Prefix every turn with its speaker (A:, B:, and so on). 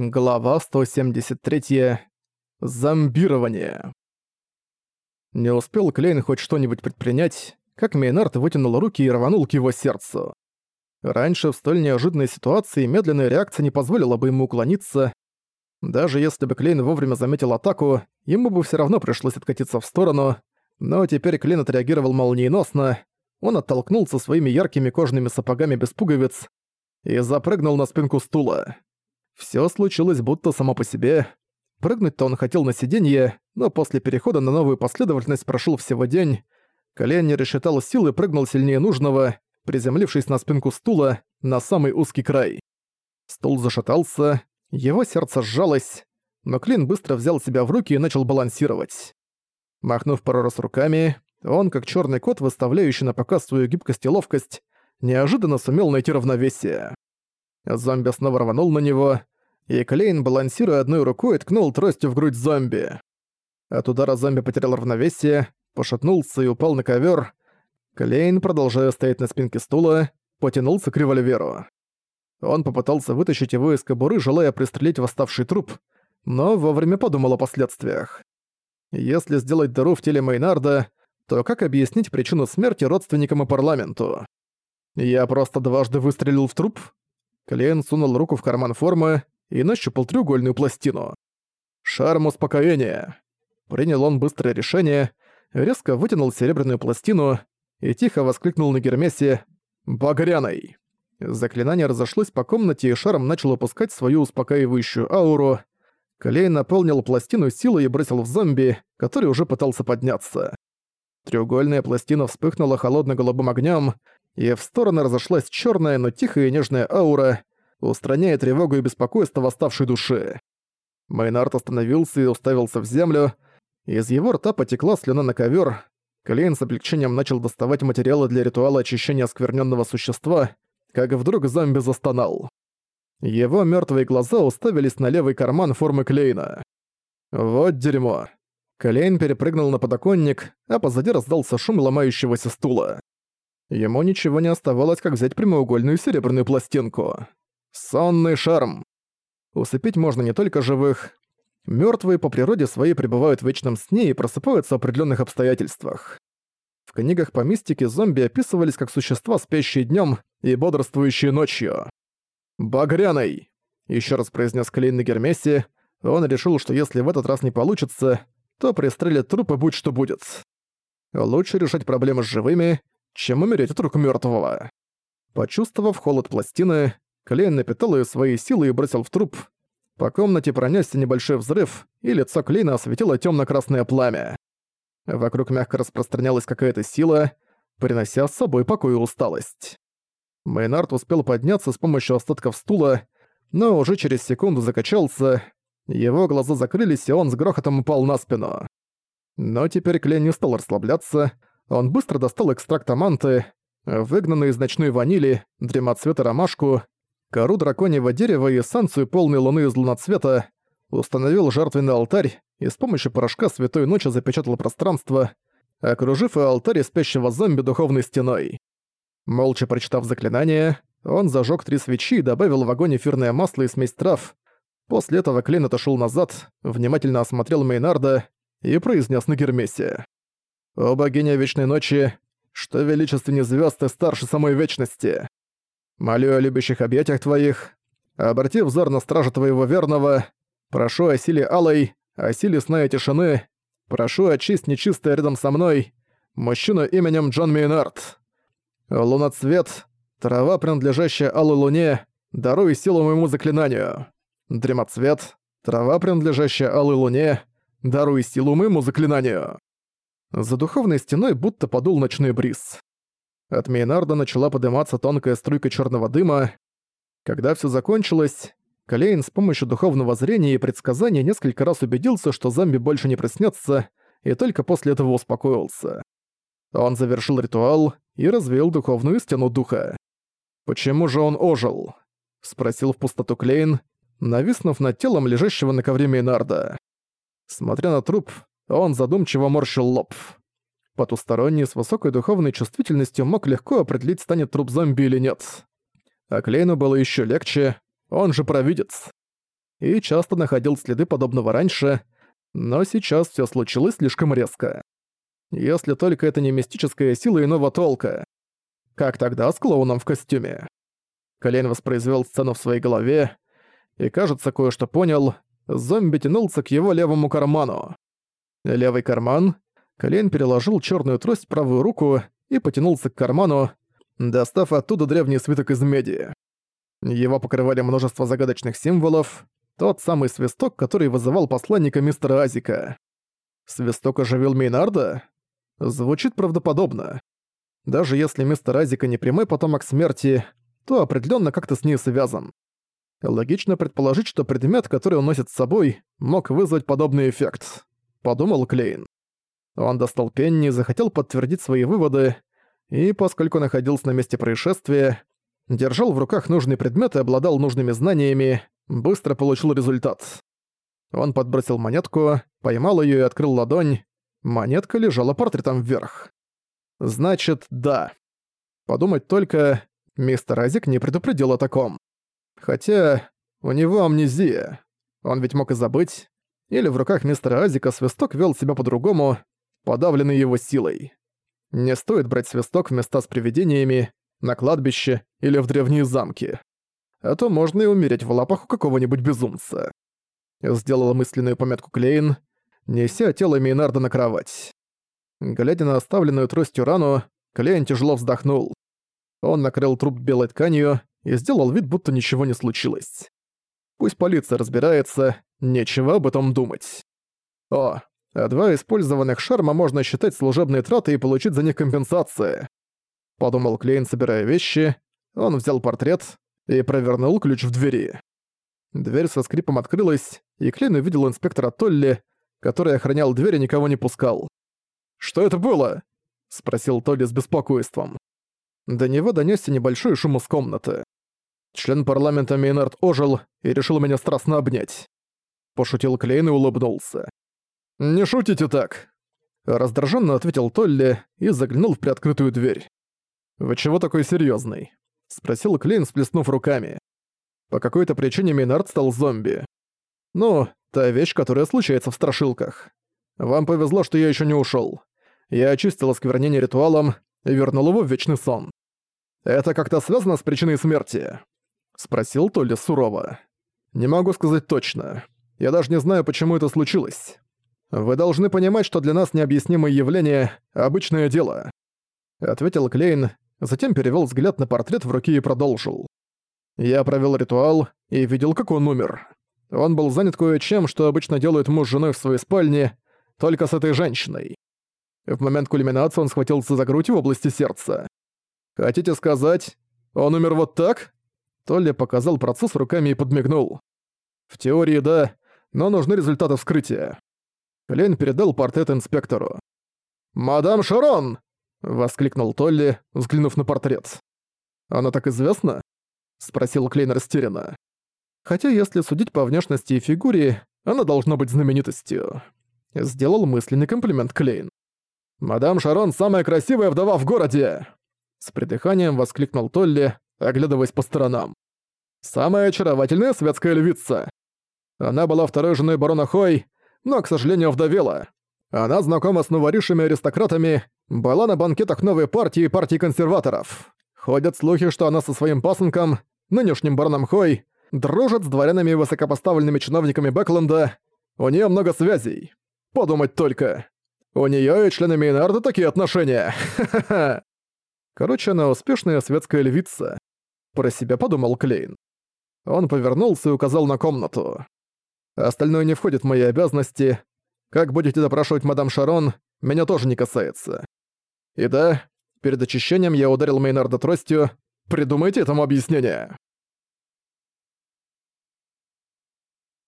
A: Глава 173. Зомбирование. Не успел Клейн хоть что-нибудь предпринять, как Мейнард вытянул руки и рванул к его сердцу. Раньше в столь неожиданной ситуации медленная реакция не позволила бы ему уклониться. Даже если бы Клейн вовремя заметил атаку, ему бы все равно пришлось откатиться в сторону, но теперь Клейн отреагировал молниеносно, он оттолкнулся своими яркими кожаными сапогами без пуговиц и запрыгнул на спинку стула. Всё случилось будто само по себе. Прыгнуть-то он хотел на сиденье, но после перехода на новую последовательность прошёл всего день. Колен не рассчитал сил и прыгнул сильнее нужного, приземлившись на спинку стула на самый узкий край. Стул зашатался, его сердце сжалось, но Клин быстро взял себя в руки и начал балансировать. Махнув пару раз руками, он, как чёрный кот, выставляющий на показ свою гибкость и ловкость, неожиданно сумел найти равновесие. Зомби снова рванул на него, и Клейн, балансируя одной рукой, ткнул тростью в грудь зомби. От удара зомби потерял равновесие, пошатнулся и упал на ковер. Клейн, продолжая стоять на спинке стула, потянулся к револьверу. Он попытался вытащить его из кобуры, желая пристрелить восставший труп, но вовремя подумал о последствиях. Если сделать дыру в теле Мейнарда, то как объяснить причину смерти родственникам и парламенту? Я просто дважды выстрелил в труп? Клейн сунул руку в карман формы и нащупал треугольную пластину. «Шарм успокоения!» Принял он быстрое решение, резко вытянул серебряную пластину и тихо воскликнул на Гермесе «Багряной!». Заклинание разошлось по комнате, и шаром начал опускать свою успокаивающую ауру. Клей наполнил пластину силой и бросил в зомби, который уже пытался подняться. Треугольная пластина вспыхнула холодно-голубым огнем, и в стороны разошлась черная, но тихая и нежная аура, устраняя тревогу и беспокойство восставшей души. Майнард остановился и уставился в землю. Из его рта потекла слюна на ковер. Клейн с облегчением начал доставать материалы для ритуала очищения оскверненного существа, как вдруг зомби застонал. Его мертвые глаза уставились на левый карман формы Клейна. Вот дерьмо. Клейн перепрыгнул на подоконник, а позади раздался шум ломающегося стула. Ему ничего не оставалось, как взять прямоугольную серебряную пластинку. Сонный шарм. Усыпить можно не только живых. Мёртвые по природе своей пребывают в вечном сне и просыпаются в определенных обстоятельствах. В книгах по мистике зомби описывались как существа, спящие днем и бодрствующие ночью. «Багряный!» — еще раз произнес Клейн на Гермесе. Он решил, что если в этот раз не получится, то пристрелит труп и будь что будет. Лучше решать проблемы с живыми, чем умереть от рук мёртвого. Почувствовав холод пластины, Клейн напитал ее своей силой и бросил в труп. По комнате пронесся небольшой взрыв, и лицо Клейна осветило темно-красное пламя. Вокруг мягко распространялась какая-то сила, принося с собой покой и усталость. Мейнард успел подняться с помощью остатков стула, но уже через секунду закачался, его глаза закрылись, и он с грохотом упал на спину. Но теперь Клейн не стал расслабляться, он быстро достал экстракт аманты, выгнанный из ночной ванили, дремоцвета ромашку, кору драконьего дерева и эссенцию полной луны из луноцвета, установил жертвенный алтарь и с помощью порошка Святой Ночи запечатал пространство, окружив и алтарь спящего зомби духовной стеной. Молча прочитав заклинание, он зажег три свечи и добавил в огонь эфирное масло и смесь трав. После этого Клейн отошел назад, внимательно осмотрел Мейнарда и произнес на Гермесе. «О богиня Вечной Ночи, что величественней звезд и старше самой Вечности! Молю о любящих объятиях твоих, обрати взор на стража твоего верного, прошу о силе алой, о силе сна и тишины, прошу очисть нечистое рядом со мной, мужчину именем Джон Мейнард. Луноцвет, трава, принадлежащая алой луне, даруй силу моему заклинанию. Дремоцвет, трава, принадлежащая алой луне, даруй силу моему заклинанию. За духовной стеной будто подул ночной бриз. От Мейнарда начала подниматься тонкая струйка черного дыма. Когда все закончилось, Калейн с помощью духовного зрения и предсказания несколько раз убедился, что зомби больше не проснется, и только после этого успокоился. Он завершил ритуал и развеял духовную стену духа. «Почему же он ожил?» — спросил в пустоту Клейн, нависнув над телом лежащего на ковре Мейнарда. Смотря на труп, он задумчиво морщил лоб. Потусторонний с высокой духовной чувствительностью мог легко определить, станет труп зомби или нет. А Клейну было еще легче, он же провидец. и часто находил следы подобного раньше, но сейчас все случилось слишком резко. Если только это не мистическая сила иного толка. Как тогда с клоуном в костюме? Колейн воспроизвел сцену в своей голове и, кажется, кое-что понял. Зомби тянулся к его левому карману. Левый карман. Колейн переложил черную трость в правую руку и потянулся к карману, достав оттуда древний свиток из меди. Его покрывали множество загадочных символов, тот самый свисток, который вызывал посланника мистера Азика. Свисток оживил Мейнарда? Звучит правдоподобно. Даже если мистер Азика не прямой потомок смерти, то определенно как-то с ней связан. Логично предположить, что предмет, который он носит с собой, мог вызвать подобный эффект. Подумал Клейн. Он достал Пенни, захотел подтвердить свои выводы, и поскольку находился на месте происшествия, держал в руках нужный предмет и обладал нужными знаниями, быстро получил результат. Он подбросил монетку, поймал ее и открыл ладонь. Монетка лежала портретом вверх. Значит, да. Подумать только, мистер Азик не предупредил о таком. Хотя у него амнезия. Он ведь мог и забыть. Или в руках мистера Азика свисток вел себя по-другому, подавленный его силой. Не стоит брать свисток в места с привидениями, на кладбище или в древние замки. А то можно и умереть в лапах у какого-нибудь безумца. Сделала мысленную пометку Клейн, неся тело Мейнарда на кровать. Глядя на оставленную тростью рану, Клейн тяжело вздохнул. Он накрыл труп белой тканью и сделал вид, будто ничего не случилось. Пусть полиция разбирается, нечего об этом думать. О, а два использованных шарма можно считать служебной тратой и получить за них компенсации. Подумал Клейн, собирая вещи. Он взял портрет и провернул ключ в двери. Дверь со скрипом открылась, и Клейн увидел инспектора Толли, который охранял дверь и никого не пускал. «Что это было?» — спросил Толли с беспокойством. До него донёсся небольшой шум из комнаты. Член парламента Мейнард ожил и решил меня страстно обнять. Пошутил Клейн и улыбнулся. «Не шутите так!» Раздраженно ответил Толли и заглянул в приоткрытую дверь. «Вы чего такой серьезный? Спросил Клейн, сплеснув руками. По какой-то причине Мейнард стал зомби. Ну, та вещь, которая случается в страшилках. Вам повезло, что я еще не ушел. Я очистил осквернение ритуалом и вернул его в вечный сон. Это как-то связано с причиной смерти? Спросил Толли сурово. Не могу сказать точно. Я даже не знаю, почему это случилось. «Вы должны понимать, что для нас необъяснимое явление — обычное дело», — ответил Клейн, затем перевёл взгляд на портрет в руке и продолжил. «Я провёл ритуал и видел, как он умер. Он был занят кое-чем, что обычно делает муж с женой в своей спальне, только с этой женщиной. В момент кульминации он схватился за грудь в области сердца. Хотите сказать, он умер вот так?» Толли показал процесс руками и подмигнул. «В теории да, но нужны результаты вскрытия. Лейн передал портрет инспектору. «Мадам Шарон!» — воскликнул Толли, взглянув на портрет. «Она так известна?» — спросил Клейн растерянно. «Хотя, если судить по внешности и фигуре, она должна быть знаменитостью». Сделал мысленный комплимент Клейн. «Мадам Шарон — самая красивая вдова в городе!» С придыханием воскликнул Толли, оглядываясь по сторонам. «Самая очаровательная светская львица! Она была второй женой барона Хой, но, к сожалению, вдовела. Она знакома с новоришими аристократами, была на банкетах новой партии и партии консерваторов. Ходят слухи, что она со своим пасынком, нынешним бароном Хой, дружит с дворянами и высокопоставленными чиновниками Бэкленда. У нее много связей. Подумать только. У нее и членами Мейнарда такие отношения. Короче, она успешная светская львица. Про себя подумал Клейн. Он повернулся и указал на комнату. Остальное не входит в мои обязанности. Как будете допрашивать мадам Шарон, меня тоже не касается. И да, перед очищением я ударил Мейнарда тростью. Придумайте этому объяснение.